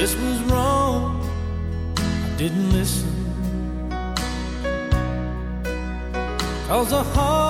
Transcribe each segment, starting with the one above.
this was wrong, I didn't listen. Cause a heart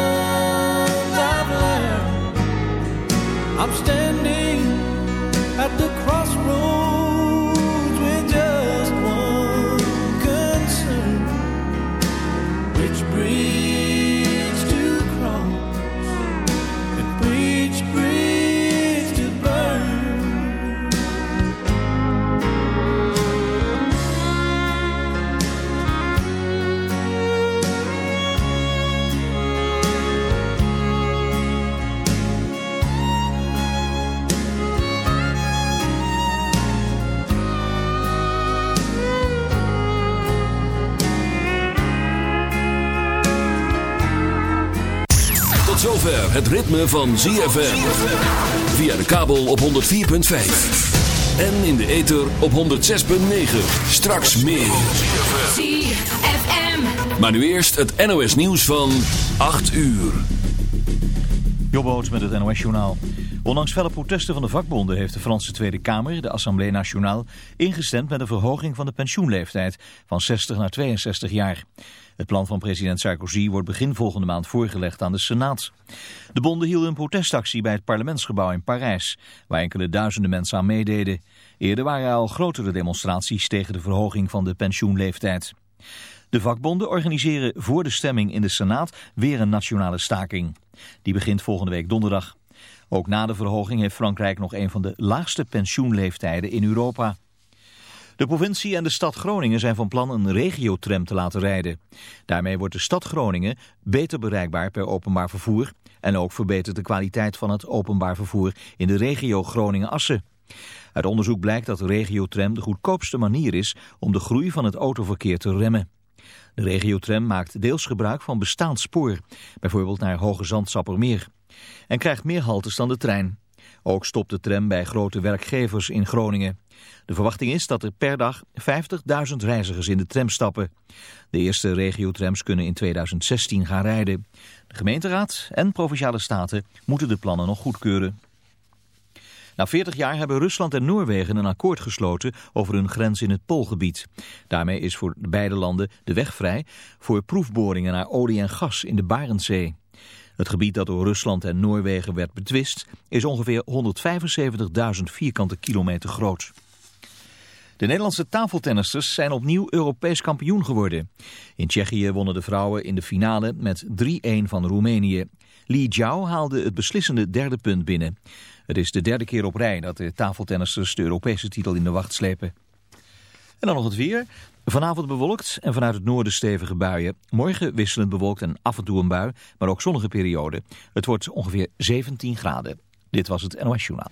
zover het ritme van ZFM. Via de kabel op 104.5. En in de ether op 106.9. Straks meer. ZFM. Maar nu eerst het NOS nieuws van 8 uur. Jobboot met het NOS-journaal. Ondanks felle protesten van de vakbonden heeft de Franse Tweede Kamer, de Assemblée Nationale, ingestemd met een verhoging van de pensioenleeftijd van 60 naar 62 jaar. Het plan van president Sarkozy wordt begin volgende maand voorgelegd aan de Senaat. De bonden hielden een protestactie bij het parlementsgebouw in Parijs, waar enkele duizenden mensen aan meededen. Eerder waren er al grotere demonstraties tegen de verhoging van de pensioenleeftijd. De vakbonden organiseren voor de stemming in de Senaat weer een nationale staking. Die begint volgende week donderdag. Ook na de verhoging heeft Frankrijk nog een van de laagste pensioenleeftijden in Europa. De provincie en de stad Groningen zijn van plan een regiotram te laten rijden. Daarmee wordt de stad Groningen beter bereikbaar per openbaar vervoer... en ook verbetert de kwaliteit van het openbaar vervoer in de regio Groningen-Assen. Uit onderzoek blijkt dat de regiotram de goedkoopste manier is om de groei van het autoverkeer te remmen. De regiotram maakt deels gebruik van bestaand spoor, bijvoorbeeld naar Hoge Zand-Sappermeer, en krijgt meer haltes dan de trein. Ook stopt de tram bij grote werkgevers in Groningen. De verwachting is dat er per dag 50.000 reizigers in de tram stappen. De eerste regiotrams kunnen in 2016 gaan rijden. De gemeenteraad en provinciale staten moeten de plannen nog goedkeuren. Na 40 jaar hebben Rusland en Noorwegen een akkoord gesloten over hun grens in het Poolgebied. Daarmee is voor beide landen de weg vrij voor proefboringen naar olie en gas in de Barentszee. Het gebied dat door Rusland en Noorwegen werd betwist is ongeveer 175.000 vierkante kilometer groot. De Nederlandse tafeltennisters zijn opnieuw Europees kampioen geworden. In Tsjechië wonnen de vrouwen in de finale met 3-1 van Roemenië. Li Jiao haalde het beslissende derde punt binnen. Het is de derde keer op rij dat de tafeltennisters de Europese titel in de wacht slepen. En dan nog het weer. Vanavond bewolkt en vanuit het noorden stevige buien. Morgen wisselend bewolkt en af en toe een bui, maar ook zonnige periode. Het wordt ongeveer 17 graden. Dit was het NOS Journaal.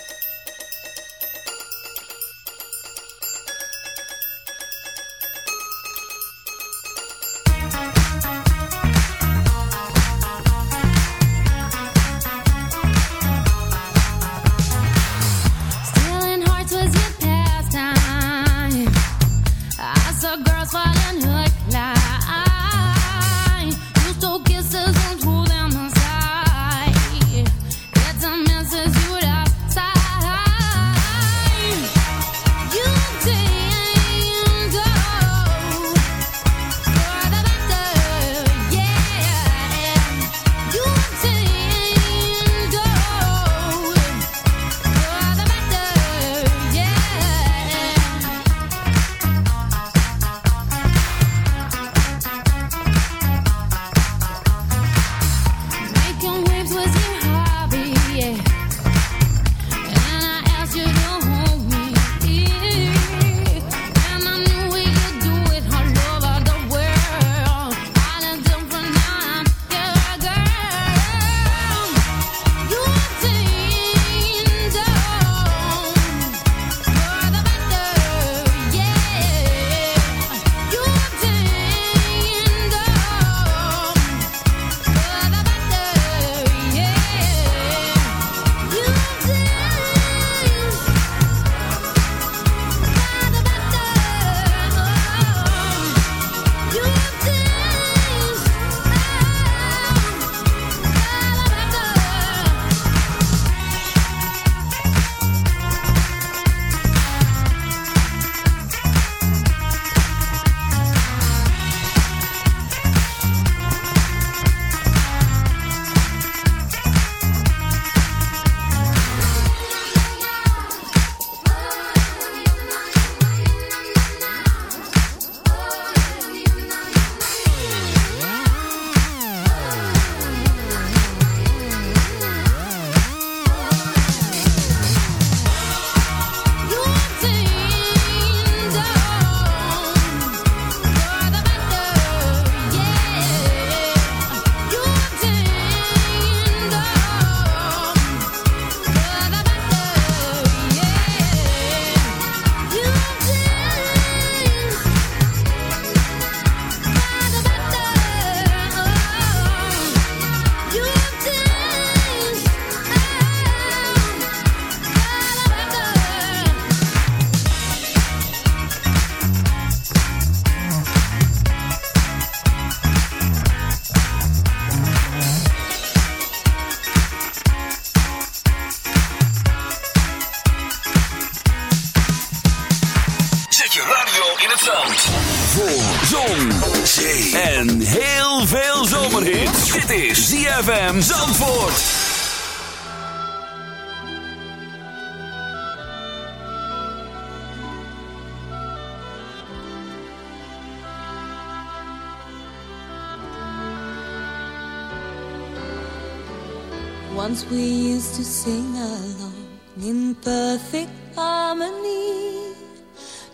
Zandvoort. Voor zon, zee en heel veel zomerhit. Dit is ZFM Zandvoort. Once we used to sing along in perfect harmony.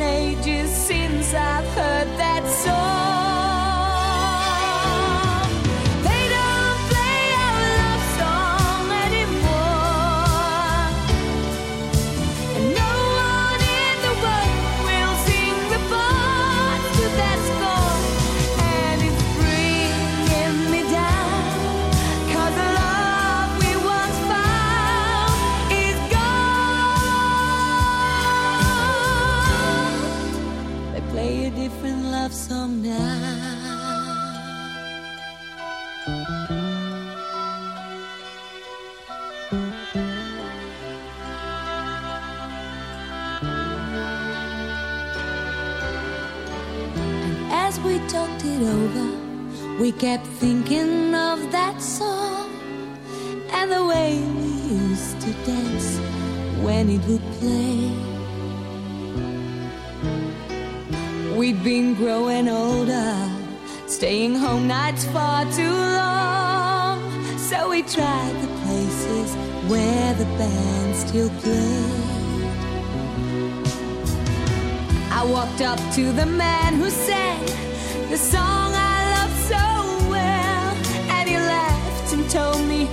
ages since I've heard that song. As we talked it over, we kept thinking of that song and the way we used to dance when it would play. We'd been growing older, staying home nights far too long. So we tried the places where the band still played. I walked up to the man who sang the song I loved so well, and he laughed and told me,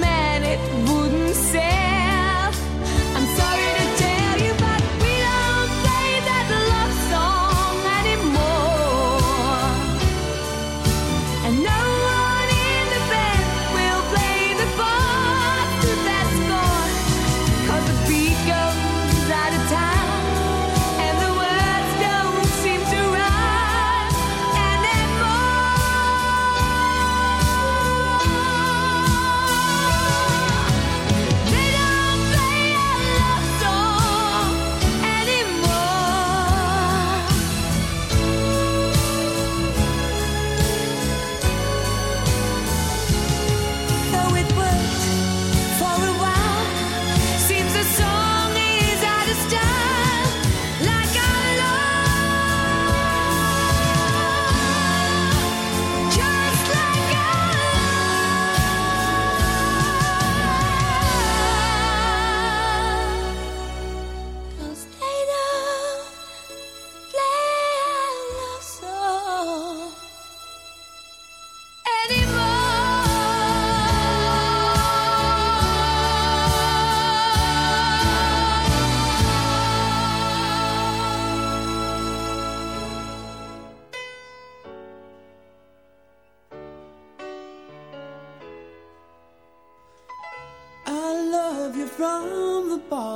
man, it wouldn't sell.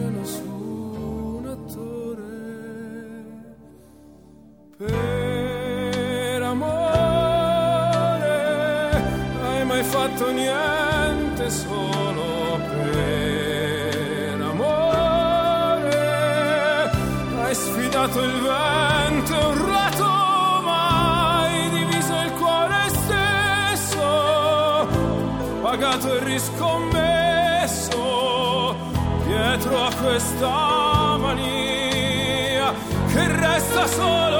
scena su un attore. Per amore hai mai fatto niente solo per amore. Hai sfidato il vento e un rato. pagato il riscontro questa mania che resta solo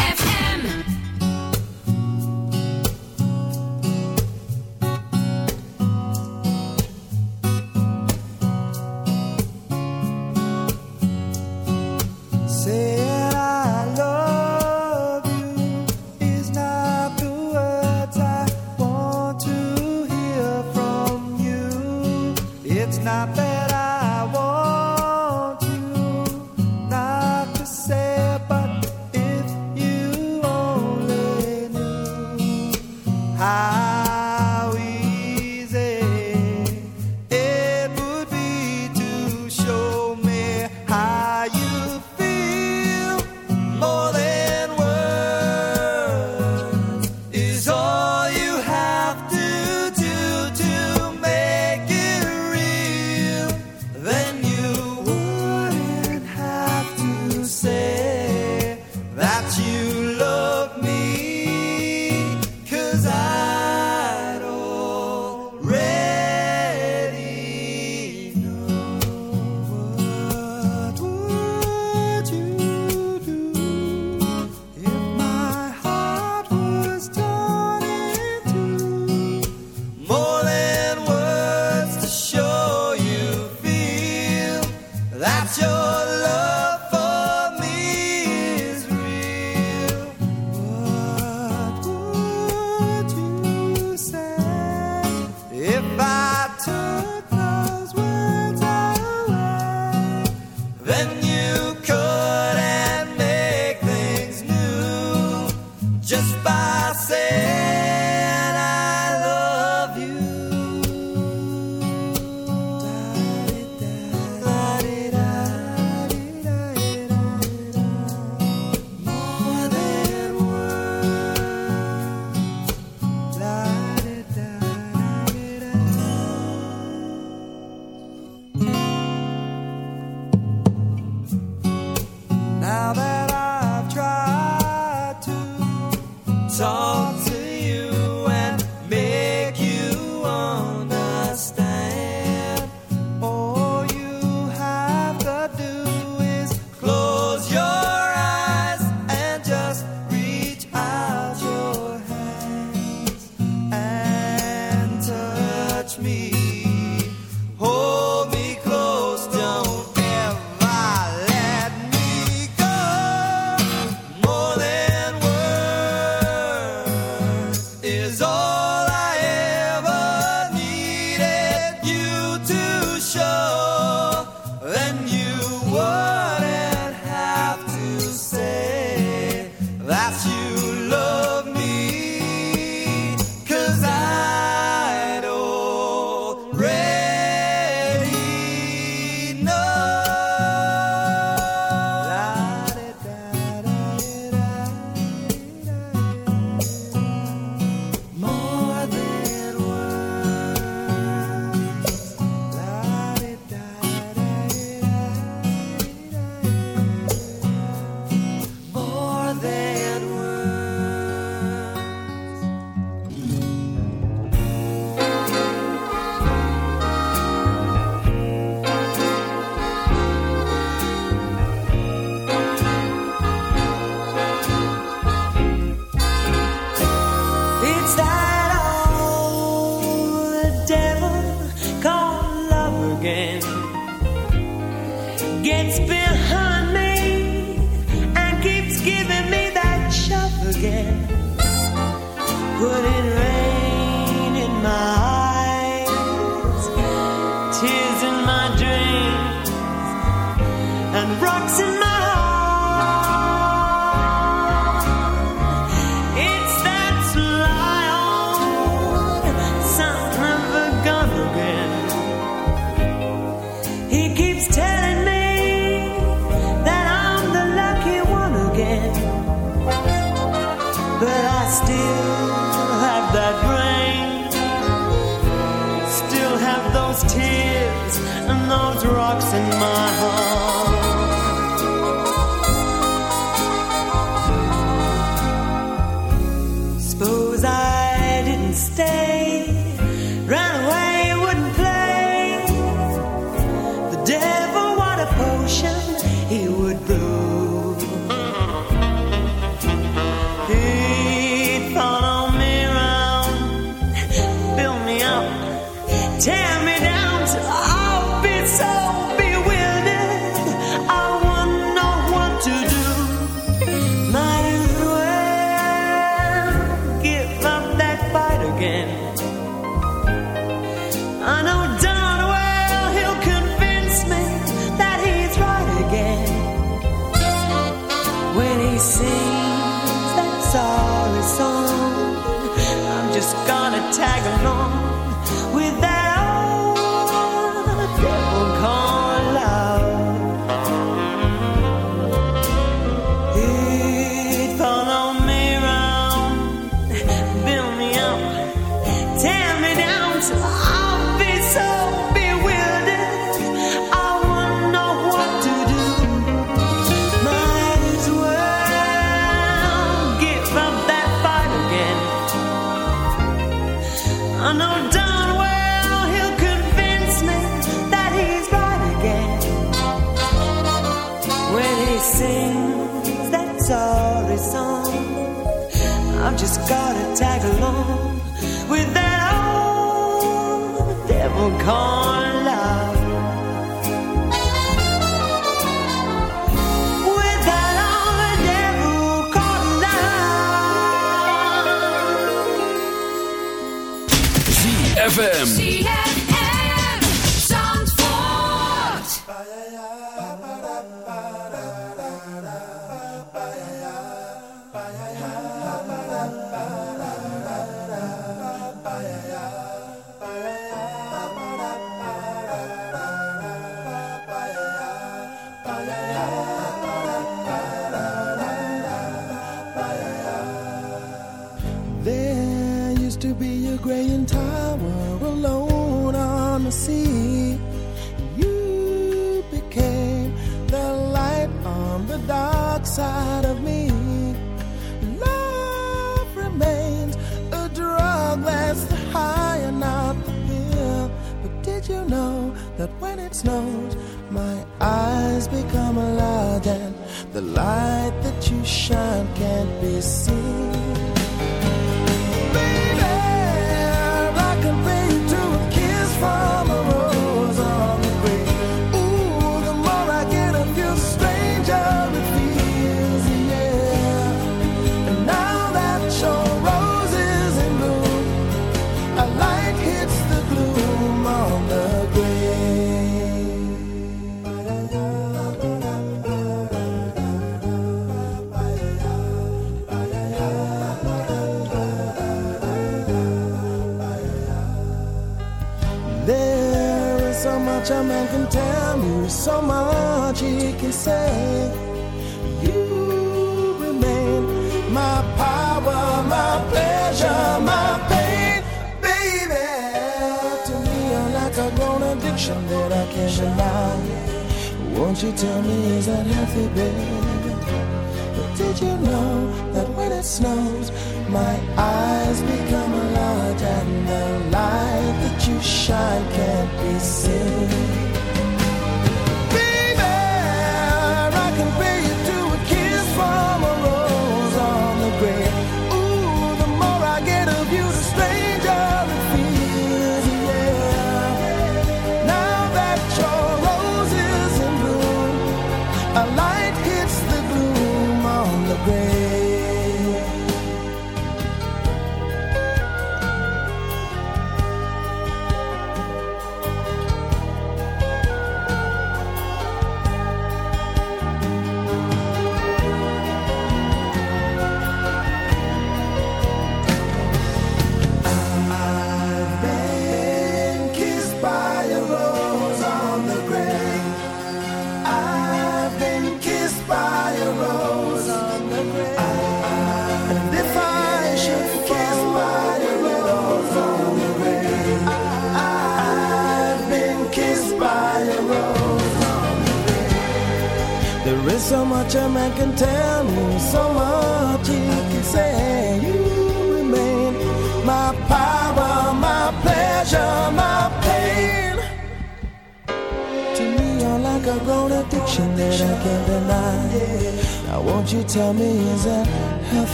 ZFM.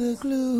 the glue.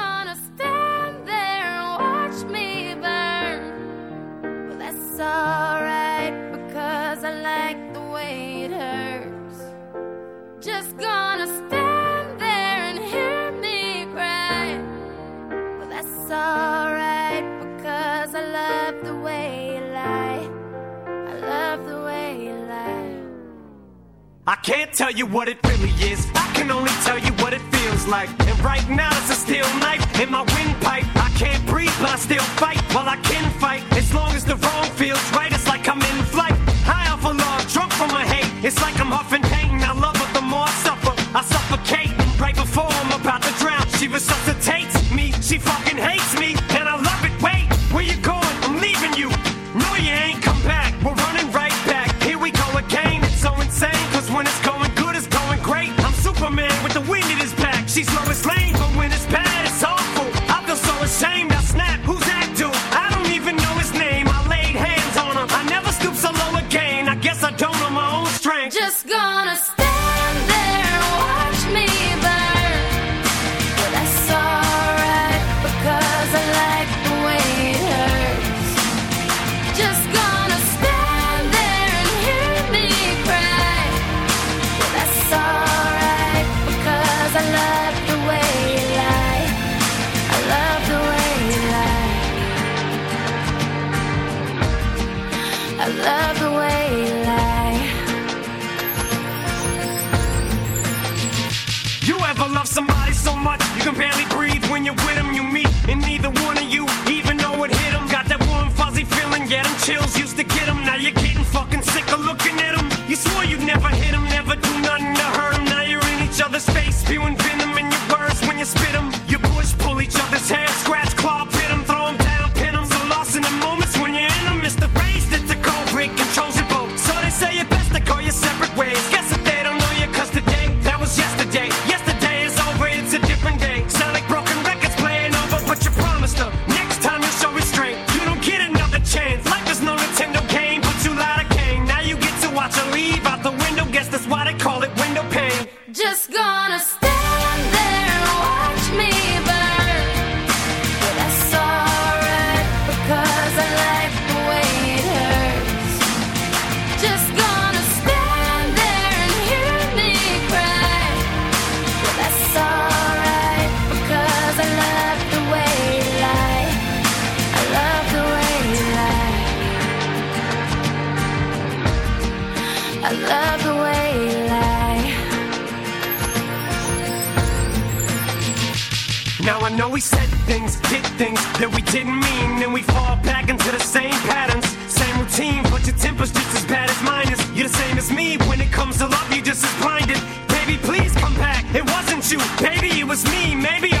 me. When it comes to love, you just as blinded. Baby, please come back. It wasn't you, baby, it was me. Maybe I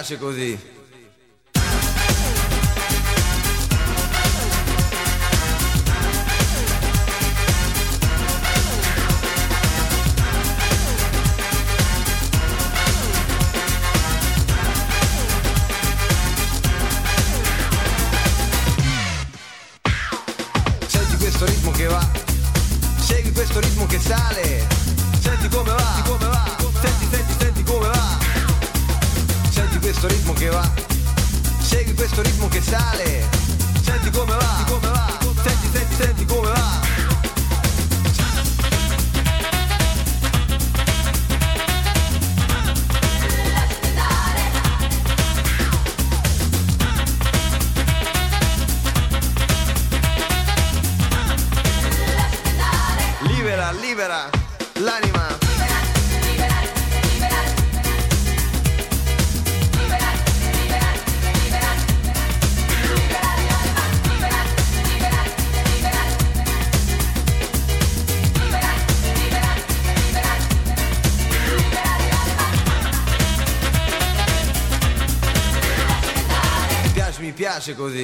piace così. classico di